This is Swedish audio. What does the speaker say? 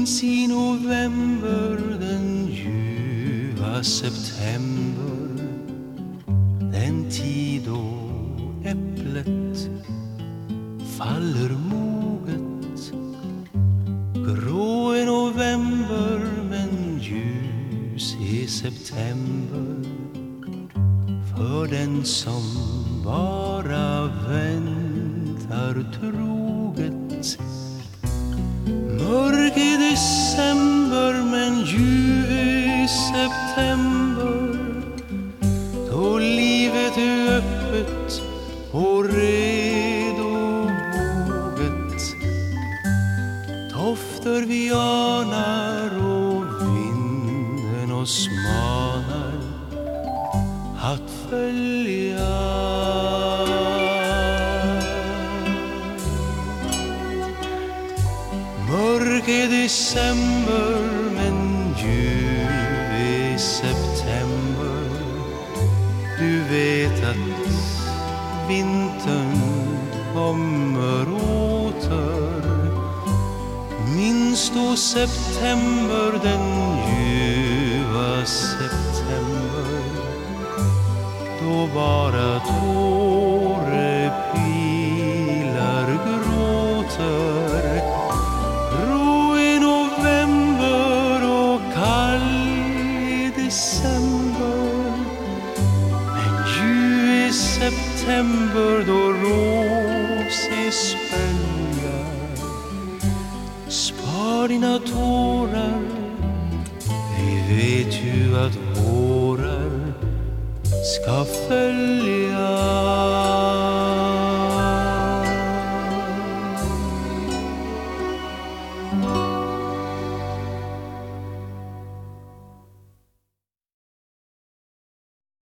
minns i november den ljuva september. Den tid då äpplet faller moget. Grå är november men ljus är september. För den som bara väntar troget. Och redo moget. Dofter vi anar och vinden oss manar att följa. Mörk är december men ljuv är september. Du vet att vintern kommer åter. Minns då september, den ljuva september. Då bara tårepilar gråter. Rå i november och kall i december. Men ljuv i september september, då rosig spängar Spar dina tårar. Vi vet ju att vårar ska följa.